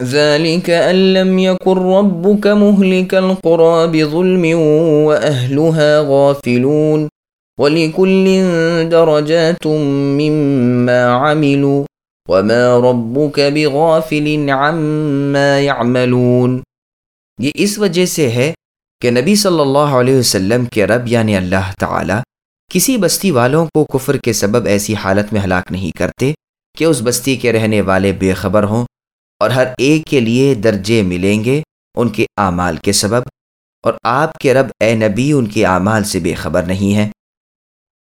ذلك أن لم يكن ربك مهلك القرى بظلم وأهلها غافلون ولكل درجات مما عملوا وما ربك بغافل عما يعملون یہ اس وجہ سے ہے کہ نبی صلی اللہ علیہ وسلم کے رب یعنی اللہ تعالی کسی بستی والوں کو کفر کے سبب ایسی حالت میں ہلاک نہیں کرتے کہ اس بستی کے رہنے والے بے خبر ہوں اور ہر ایک کے لیے درجے ملیں گے ان کے اعمال کے سبب، اور آپ کے رب اے نبی ان کے اعمال سے بے خبر نہیں ہے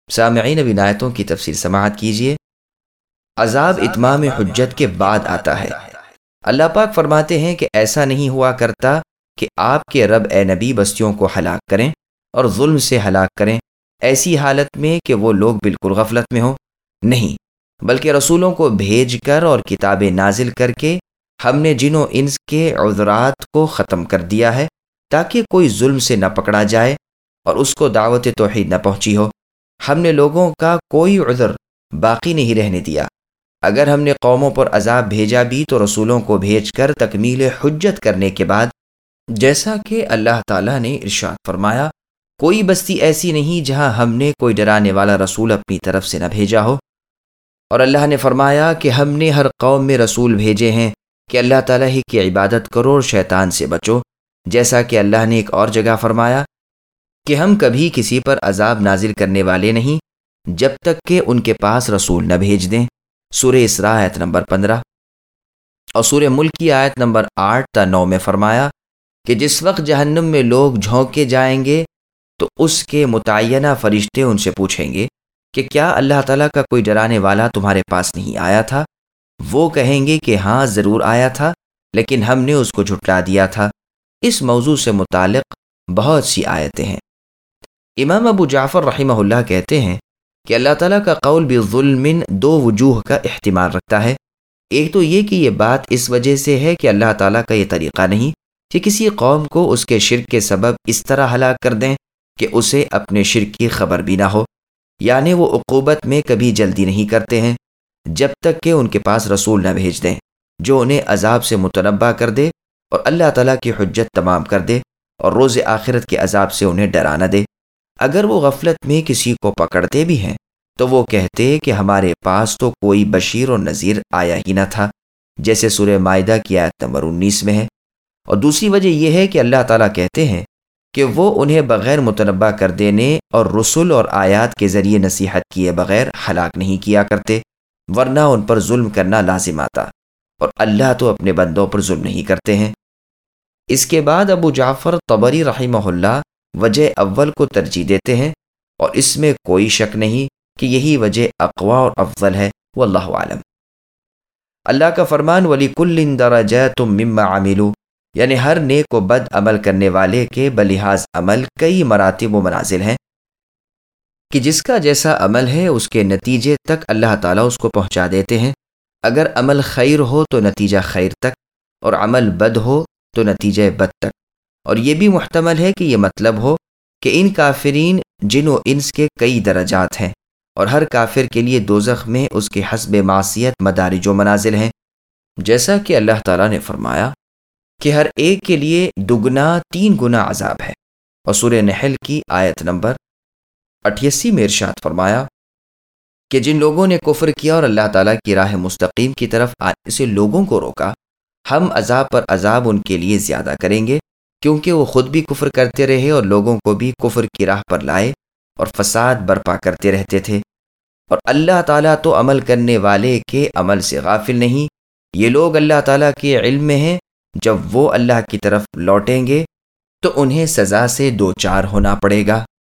سامعین ونایتوں کی تفصیل سماعت کیجیے۔ عذاب اتمام حجت کے بعد آتا ہے۔ اللہ پاک فرماتے ہیں کہ ایسا نہیں ہوا کرتا کہ آپ کے رب اے نبی بستیوں کو ہلاک کریں اور ظلم سے ہلاک کریں۔ ایسی حالت میں کہ وہ لوگ بالکل غفلت میں ہوں۔ نہیں، بلکہ رسولوں کو بھیج کر اور کتابیں نازل کر کے ہم نے جنوں انس کے عذرات کو ختم کر دیا ہے تاکہ کوئی ظلم سے نہ پکڑا جائے اور اس کو دعوت توحید نہ پہنچی ہو۔ ہم نے لوگوں کا کوئی عذر باقی نہیں رہنے دیا۔ اگر ہم نے قوموں پر عذاب بھیجا بھی تو رسولوں کو بھیج کر تکمیل حجت کرنے کے بعد، جیسا کہ اللہ تعالیٰ نے ارشاد فرمایا، کوئی بستی ایسی نہیں جہاں ہم نے کوئی ڈرانے والا رسول اپنی طرف سے نہ بھیجا ہو۔ اور اللہ نے فرمایا کہ ہم نے ہر قوم میں رسول بھیجے ہیں۔ کہ اللہ تعالیٰ ہی کی عبادت کرو اور شیطان سے بچو۔ جیسا کہ اللہ نے ایک اور جگہ فرمایا کہ ہم کبھی کسی پر عذاب نازل کرنے والے نہیں، جب تک کہ ان کے پاس رسول نہ بھیج دیں۔ سور اسراء آیت نمبر پندرہ۔ اور سور ملک کی آیت نمبر آٹھ تا نو میں فرمایا کہ جس وقت جہنم میں لوگ جھونکے جائیں گے، تو اس کے متعینہ فرشتے ان سے پوچھیں گے کہ کیا اللہ تعالیٰ کا کوئی ڈرانے والا تمہارے پاس نہیں آیا تھا؟ وہ کہیں گے کہ ہاں ضرور آیا تھا، لیکن ہم نے اس کو جھٹلا دیا تھا۔ اس موضوع سے متعلق بہت سی آیتیں ہیں۔ امام ابو جعفر رحمہ اللہ کہتے ہیں کہ اللہ تعالیٰ کا قول بھی ظلم دو وجوہ کا احتمال رکھتا ہے۔ ایک تو یہ کہ یہ بات اس وجہ سے ہے کہ اللہ تعالیٰ کا یہ طریقہ نہیں کہ کسی قوم کو اس کے شرک کے سبب اس طرح ہلاک کر دیں کہ اسے اپنے شرک کی خبر بھی نہ ہو۔ یعنی وہ عقوبت میں کبھی جلدی نہیں کرتے ہیں۔ جب تک کہ ان کے پاس رسول نہ بھیج دیں، جو انہیں عذاب سے متنبع کر دے اور اللہ تعالیٰ کی حجت تمام کر دے اور روز آخرت کے عذاب سے انہیں ڈرانا دے۔ اگر وہ غفلت میں کسی کو پکڑتے بھی ہیں، تو وہ کہتے کہ ہمارے پاس تو کوئی بشیر اور نذیر آیا ہی نہ تھا، جیسے سورہ معدہ کی آیت نمبر انیس میں ہے۔ اور دوسری وجہ یہ ہے کہ اللہ تعالیٰ کہتے ہیں کہ وہ انہیں بغیر متنبع کر دینے اور رسول اور آیات کے ذریعے نصیحت کیے بغیر ہلاک نہیں کیا کرتے۔ ورنہ ان پر ظلم کرنا لازم آتا۔ اور اللہ تو اپنے بندوں پر ظلم نہیں کرتے ہیں۔ اس کے بعد ابو جعفر طبری رحمہ اللہ وجہ اول کو ترجیح دیتے ہیں۔ اور اس میں کوئی شک نہیں کہ یہی وجہ اقوا اور افضل ہے۔ وہ اللہ عالم اللہ کا فرمان ولی کل درجہ تم مما عاملو یعنی ہر نیک و بد عمل کرنے والے کے بلحاظ عمل کئی مراتب و منازل ہیں۔ کہ جس کا جیسا عمل ہے، اس کے نتیجے تک اللہ تعالیٰ اس کو پہنچا دیتے ہیں۔ اگر عمل خیر ہو تو نتیجہ خیر تک، اور عمل بد ہو تو نتیجہ بد تک۔ اور یہ بھی محتمل ہے کہ یہ مطلب ہو کہ ان کافرین، جن و انس کے کئی درجات ہیں، اور ہر کافر کے لیے دوزخ میں اس کے حسب معصیت مدارج و منازل ہیں۔ جیسا کہ اللہ تعالیٰ نے فرمایا کہ ہر ایک کے لیے دگنا تین گنا عذاب ہے۔ اور سورہ نحل کی آیت نمبر اٹھیسی میں ارشاد فرمایا کہ جن لوگوں نے کفر کیا اور اللہ تعالیٰ کی راہ مستقیم کی طرف آنے سے لوگوں کو روکا، ہم عذاب پر عذاب ان کے لیے زیادہ کریں گے، کیونکہ وہ خود بھی کفر کرتے رہے اور لوگوں کو بھی کفر کی راہ پر لائے اور فساد برپا کرتے رہتے تھے۔ اور اللہ تعالیٰ تو عمل کرنے والے کے عمل سے غافل نہیں، یہ لوگ اللہ تعالیٰ کے علم میں ہیں، جب وہ اللہ کی طرف لوٹیں گے تو انہیں سزا سے دو چار ہونا پڑے گا۔